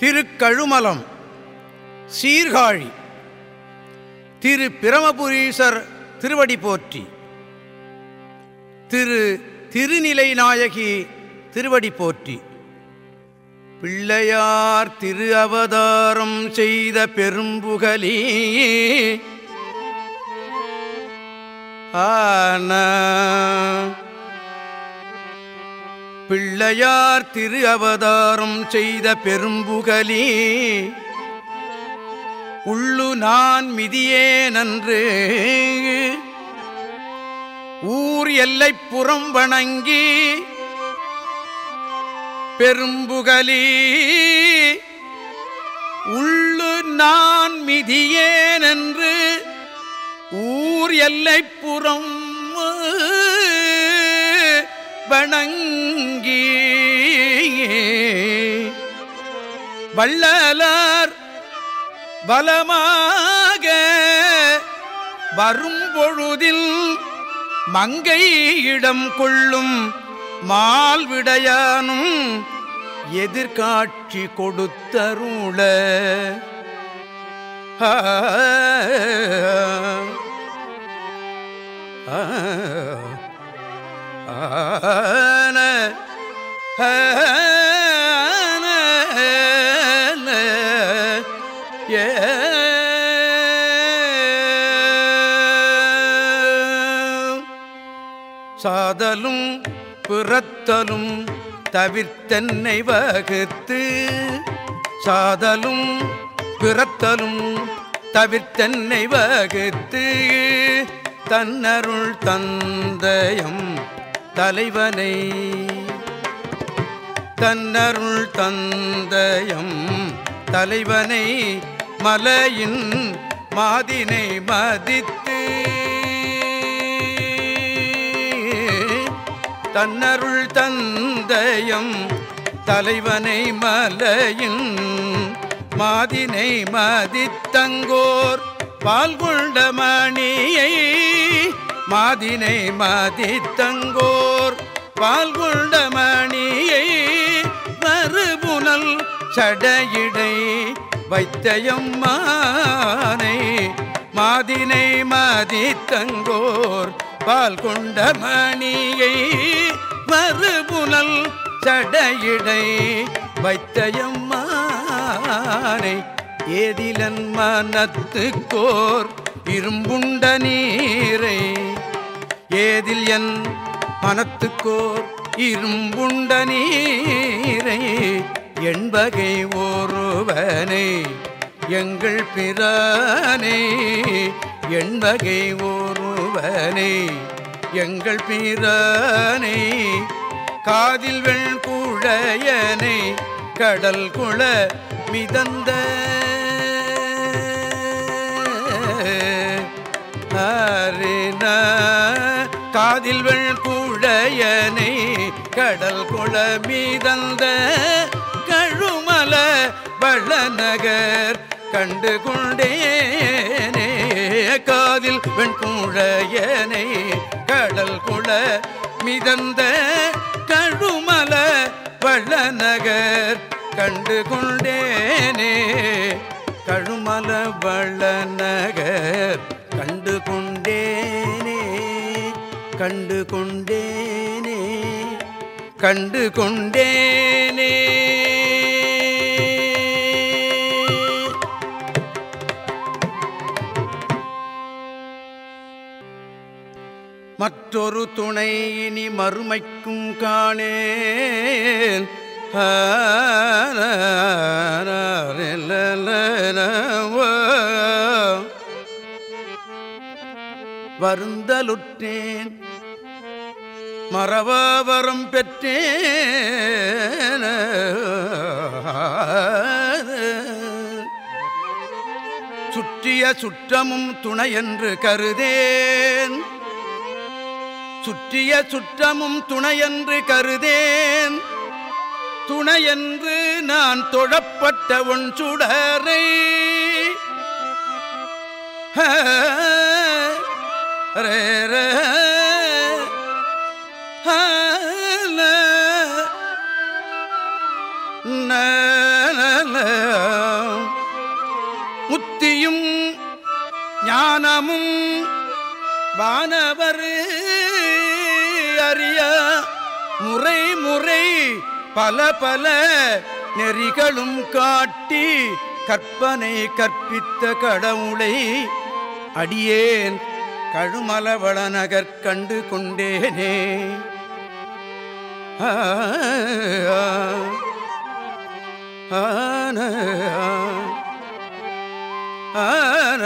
திருக்கழுமலம் சீர்காழி திரு பிரமபுரீசர் திருவடி போற்றி திரு திருநிலை நாயகி திருவடி போற்றி. பிள்ளையார் திரு அவதாரம் செய்த பெரும்புகலி ஆன பிள்ளையார் திரு அவதாரம் செய்த பெரும்புகலி உள்ளு நான் மிதியே நன்று ஊர் எல்லைப்புறம் வணங்கி பெரும்புகலி உள்ளு நான் மிதியேனென்று ஊர் எல்லைப்புறம் வணங்கி வள்ளலார் பலமாக வரும்பொழுதில் மங்கை இடம் கொள்ளும் மால்விடையானும் எதிர்காட்சி கொடுத்தருள. ஆ, சாதலும் பிறத்தலும் தவிர்த்தன்னை வகுத்து சாதலும் பிறத்தலும் தவிர்த்தன்னை வகுத்து தன்னருள் தந்தயம் தலைவனை தன்னருள் தந்தயம் தலைவனை மலையின் மாதினை மதித்து தன்னருள் தந்தயம் தலைவனை மலையின் மாதினை மதித்தங்கோர் பால்கொண்ட மணியை மாதினை மதித்தங்கோர் பால்கொண்ட மணியை மறுபுனல் சடையிடை வைத்தயம்மானை. மாதினை மதித்தங்கோர் பால் கொண்ட மணியை மறுபுனல் சடையிடை வைத்தயம்மானை. ஏதிலன் மனத்துக்கோர் இரும்புண்ட நீரை ஏதில் என் மனத்துக்கோர் இரும்புண்ட நீரை என்பகை ஒருவனை எங்கள் பிரானே என்பகை ஒருவனை எங்கள் பிரானே காதில் வெண் குழையனை கடல் குள மிதந்த ஆரின காதில் வெண் குழையனை கடல் குள மீதந்த கழுமல வள்ளநகர் கண்டு கொண்டேனே. காதில் வெண்குழையனை கடல் குள மிதந்த கழுமல வள்ளநகர் கண்டு கொண்டேனே. கழுமல வள்ளநகர் கண்டு கொண்டேன். கண்டு கொண்டேனே கண்டு கொண்டேனே மற்றொரு துணை இனி மறுமைக்கும் காணேன். வருந்தலுற்றேன். மரபாவரம் பெற்றேன். சுற்றிய சுற்றமும் துணை என்று கருதேன். சுற்றிய சுற்றமும் துணையென்று கருதேன். துணையென்று நான் தொழப்பட்ட ஒன் சுடரை. ரே. முத்தியும் ஞானமும் வானவர் அறிய முறை முறை பல பல நெறிகளும் காட்டி கற்பனை கற்பித்த கடவுளை அடியேன் கழுமலவள நகர் கண்டு கொண்டேனே. ஆ, ஆன, ஆன.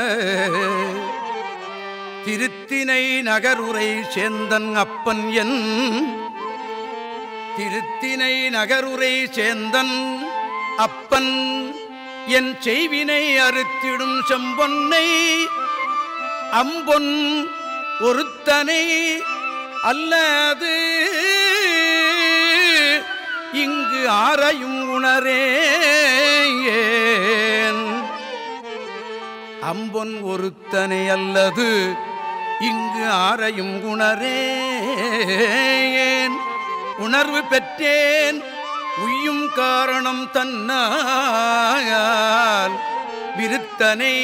திருத்தினை நகருரை சேந்தன் அப்பன் என் திருத்தினை நகருரை சேந்தன் அப்பன் என் செய்வினை அறுத்திடும் செம்பொன்னை அம்பொன் ஒருத்தனை அல்லது இங்கு ஆரையும் உணரேன் அம்பொன் ஒருத்தனை அல்லது இங்கு ஆரையும் உணரேன் உணர்வு பெற்றேன் உய்யும் காரணம் தன்னால் விருத்தனை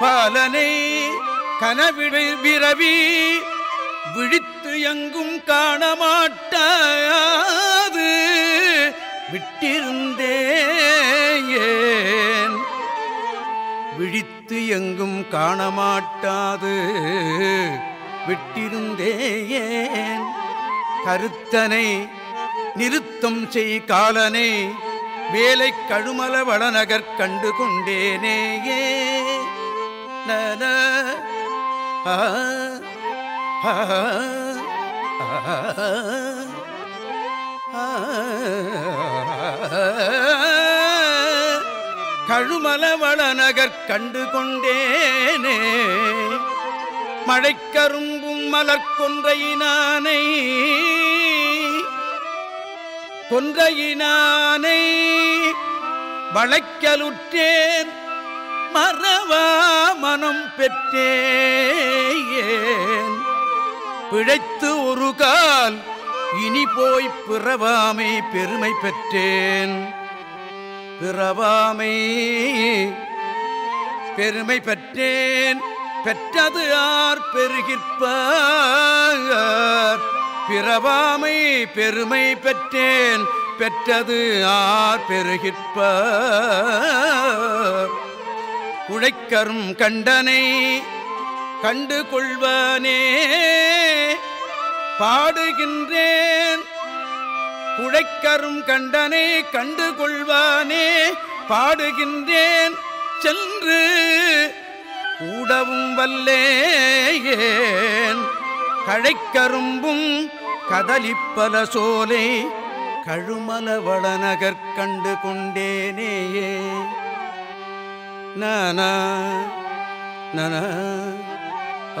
பாலனை கனவிடை விரவி விழித்து எங்கும் காணமாட்டாது விட்டிருந்தேன். விழித்து எங்கும் காணமாட்டாது. விட்டிருந்தேன். கருத்தனை நிறுத்தம் செய் காலனை. வேலை கழுமல வளநகர் கண்டு கொண்டேனேயே நன ஆ, கழுமலவள நகர் கண்டு கொண்டேனே மழைக்கரும்பும் மலர்கொன்றையினானை கொன்றையினானை வளைக்கலுற்றேன். மறவா மனம் பெற்றேன் பிழைத்து ஒரு கால் இனி போய் பிறவாமை பெருமை பெற்றேன். பிறவாமை பெருமை பெற்றேன். பெற்றது ஆர் பெருகிற்பார். பிறவாமை பெருமை பெற்றேன். பெற்றது ஆர் பெருகிற்பார். உழைக்கரும் கண்டனை கண்டு கொள்வானே. பாடுகின்றேன். குழைக்கரும் கண்டனை கண்டு கொள்வானே பாடுகின்றேன். சென்று கூடவும் வல்லேன் கழைக்கரும்பும் கதலிப்பல சோலை கழுமல வளநகர் கண்டு கொண்டேனேயே நானா நன ஆ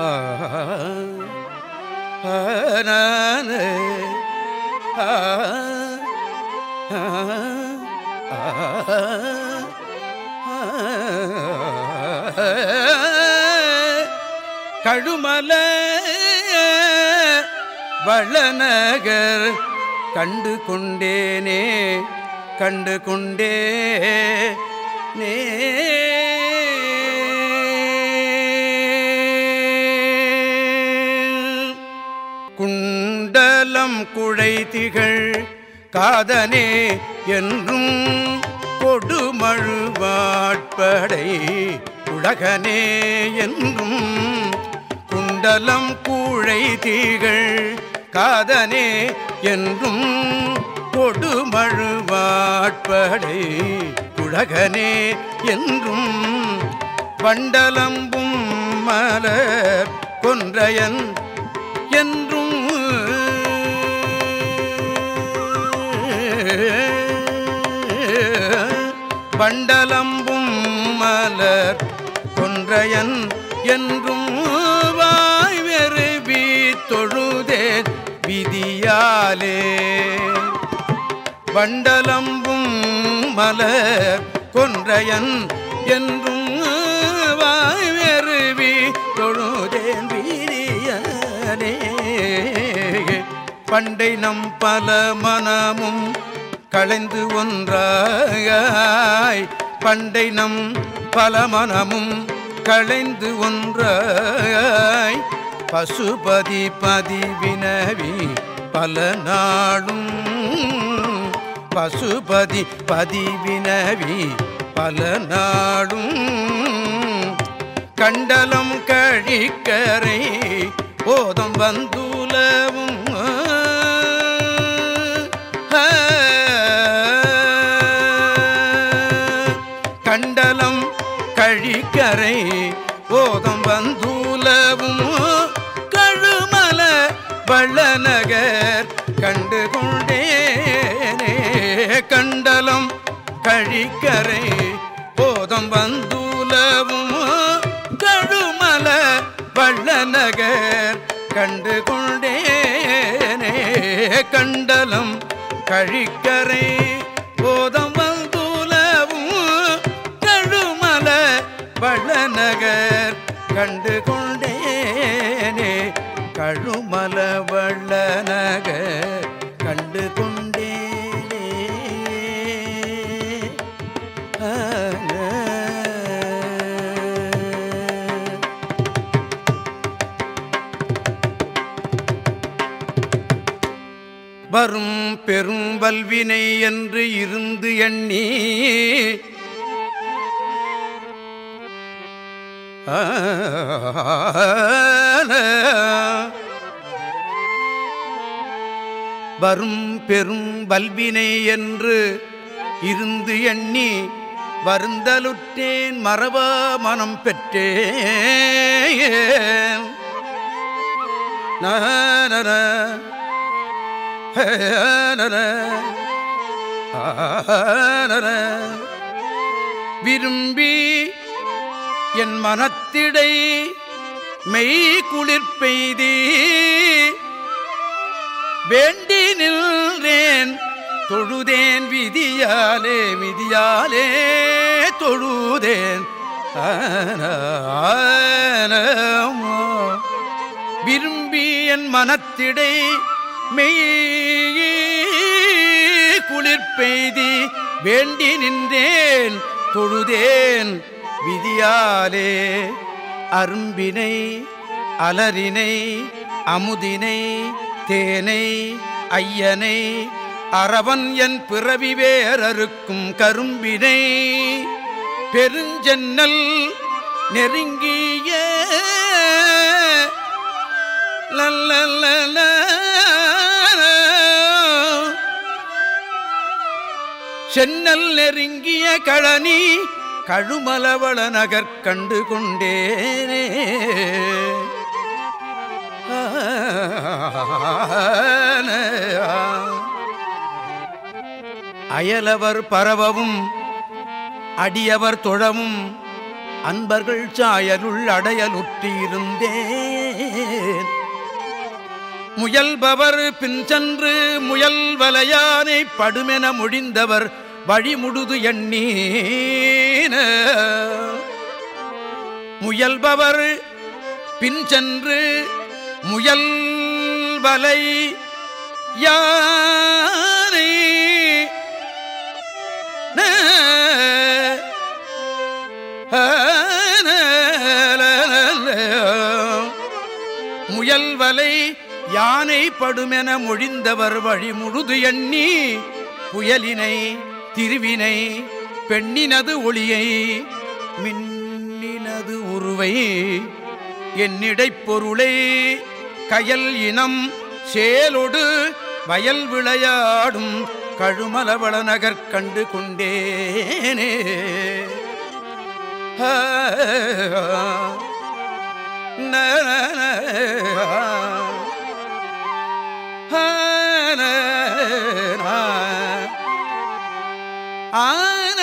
நான, ஆ. கழுமல வளநகர் கண்டு கொண்டேனே கண்டு கொண்டே நே குழைத்திகள் காதனே என்றும் கொடுமழுவாட்படை உலகனே என்றும் குண்டலம் கூழை காதனே என்றும் கொடுமழுவாட்படை உலகனே என்றும் வண்டலம்பும் மலர் கொன்றையன் என்று வண்டலம்பும் மலர் கொன்றையன் என்றும் வாய்வெருவி தொழுதேன் விதியாலே. வண்டலம்பும் மலர் கொன்றையன் என்றும் வாய்வெருவி தொழுதேன் விதியாலே. பண்டை நம் பல மனமும் களைந்து ஒன்றாய் பண்டை நம் பலமனமும் களைந்து ஒன்றாய் பசுபதி பதிவினவி பல நாடும் பசுபதி பதிவினவி பல நாடும் கண்டலம் கழிக்கரை போதம் வந்துலவும் கண்டலம் வழிக்கரை போதம் வந்துலவும் கழுமல வள்ளநகர் கண்டு கொண்டேனே கண்டலம் கழிக்கரை போதம் வந்துலவும் கழுமல வள்ளநகர் கண்டு கொண்டேனே கண்டலம் கழிக்கரை கண்டு கொண்டேனே கழுமல வள்ளனக கண்டு கொண்டேனே. வரும் பெரும் வல்வினை என்று இருந்து எண்ணி வரும் பெரும் வல்வினை என்று இருந்து எண்ணி வருந்தலுற்றேன் மறவா மனம் பெற்றேன். நன விரும்பி என் மனத்திடை மெய் குளிர்பெய்தி வேண்டி நின்றேன் தொழுதேன் விதியாலே விதியாலே தொழுதேன். விரும்பி என் மனத்திடை மெய் குளிர்பெய்தி வேண்டி நின்றேன் தொழுதேன். விதியாலே அரும்பினை அலரினை அமுதினை தேனை ஐயனை அரவன் என் பிறவி வேறறுக்கும் கரும்பினை பெருஞ்சென்னல் நெருங்கிய லல்லல்லல. சென்னல் நெருங்கிய கழனி கழுமலவள நகர் கண்டு கொண்டேனே அயலவர் பரவவும் அடியவர் தொழவும் அன்பர்கள் சாயலுள் அடையலுற்றிருந்தேன். முயல்பவர் பின் சென்று முயல் வலையானை படுமென முடிந்தவர் வழிமுடுது எண்ணீன. முயல்பவர் பின் சென்று முயல் வலை யானை முயல் வலை யானை படுமென மொழிந்தவர் வழி முழுது எண்ணி. புயலினை திருவினை பெண்ணினது ஒளியை மின்னினது உருவை என்னிடைப் பொருளை கயல் இனம் சேலொடு வயல் விளையாடும் கழுமலவள நகர் கண்டு கொண்டேனே. ஆ, ந,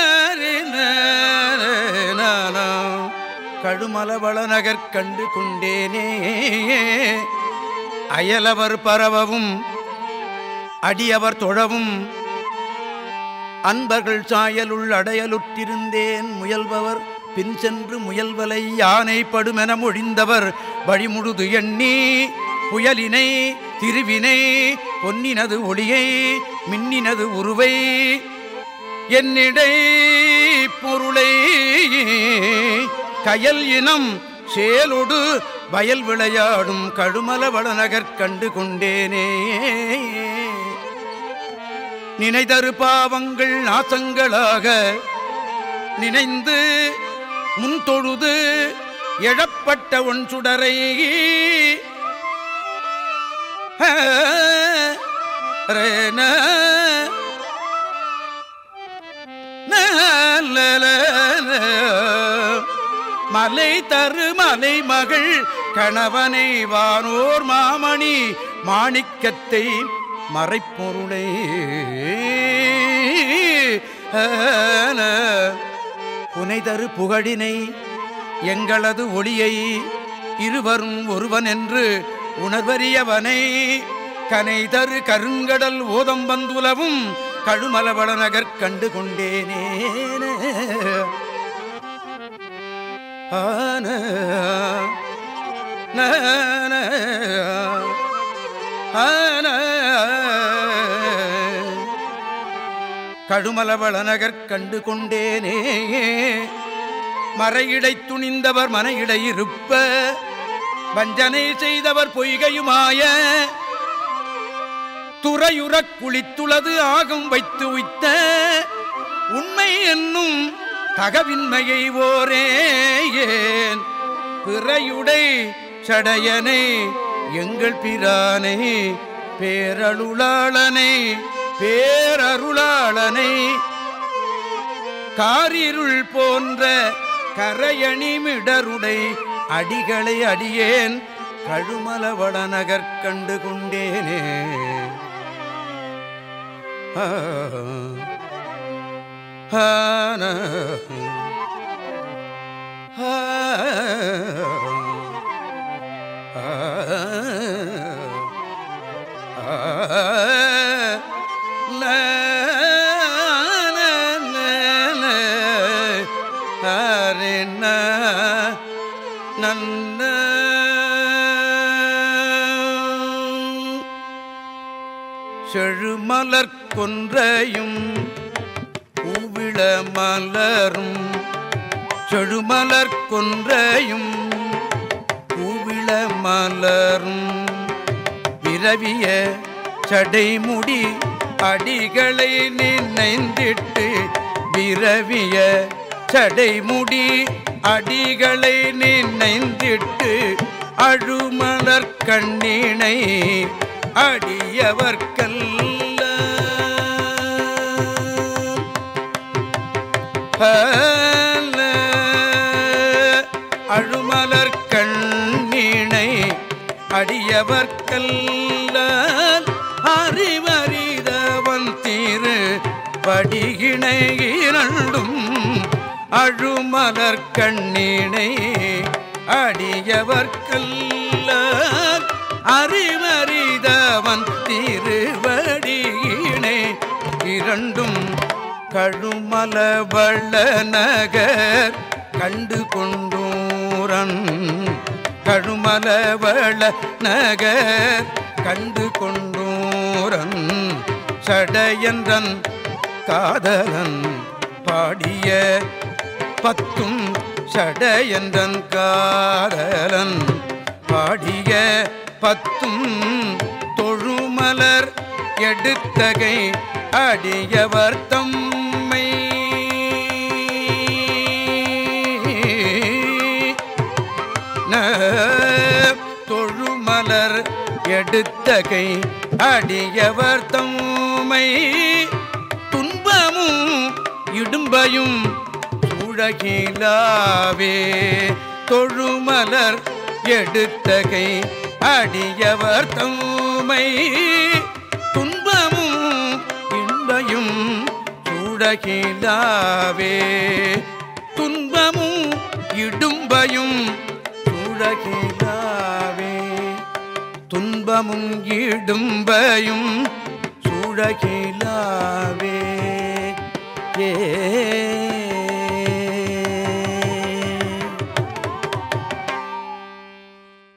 நகர் கண்டு கொண்டேனே. அயலவர் பரவவும் அடியவர் தொழவும் அன்பர்கள் சாயலுள் அடையலுற்றிருந்தேன் முயல்பவர் பின் சென்று முயல்வலை யானை படுமென மொழிந்தவர் வழிமுழுது எண்ணி புயலினை திருவினை பொன்னினது ஒளியை மின்னினது உருவை என்னிடை பொருளை கயல் இனம் சேலொடு வயல் விளையாடும் கழுமல வளநகர் கண்டு கொண்டேனே. நினைதரு பாவங்கள் நாசங்களாக நினைந்து முன் தொழுது எழப்பட்ட ஒன் சுடரை. ரேன மலை தரு மலை மகள் கணவனை வானோர் மாமணி மாணிக்கத்தை மறைப்பொருளை. புனைதரு புகழினை எங்களது ஒளியை இருவரும் ஒருவன் என்று உணர்வறியவனை கனைதரு கருங்கடல் ஓதம் வந்துலவும் கழுமலவள நகர் கண்டு கொண்டேனே ஆன கழுமலவள நகர் கண்டு கொண்டேனே மறையிடை துணிந்தவர் மனையிடை இருப்ப வஞ்சனை செய்தவர் பொய்கையுமாய துறையுறக் குளித்துளது ஆகம் வைத்து உய்த்த உண்மை என்னும் தகவின்மையை ஓரே ஏன்? பிறையுடை சடையனை எங்கள் பிரானை பேரருளாளனை பேரருளாளனை. காரிருள் போன்ற கரையணிமிடருடை அடிகளை அடியேன் கழுமலவட நகர்கண்டு கொண்டேனே. ஆ. செழுமலர் கொன்றையும் பூவிள மலரும். செழுமலர் கொன்றையும் பூவிள மலரும். விரவிய சடைமுடி அடிகளை நினைந்திட்டு விரவிய சடைமுடி அடிகளை நினைந்திட்டு அழுமலர் கண்ணினை அடியவர்க்கல்ல. அழுமலர் கண்ணினை அடியவர்க்கல்ல. அறிவறிதவன் தீரு படிகிணை இரண்டும் அழுமலர் கண்ணினை அடியவர்க்கல்ல. கழுமல வள்ள நகர் கண்டு கொண்டூரன் கழுமல வள நகர் கண்டு கொண்டூரன் சடையன்றன் காதலன் பாடிய பத்தும் சடையன்றன் காதலன் பாடிய பத்தும் தொழுமலர் எடுத்தகை அடியவர் தொழுமலர் எடுத்தகை அடியவர் தம்மை. துன்பமும் இடும்பையும் சூழகிலாவே. தொழுமலர் எடுத்தகை அடியவர் தம்மை. துன்பமும் இன்பையும் சூழகிலாவே. துன்பமும் இடும்பையும் சூழகிலாவே துன்பமும் இடும்பையும் சூழகிலாவே. ஏ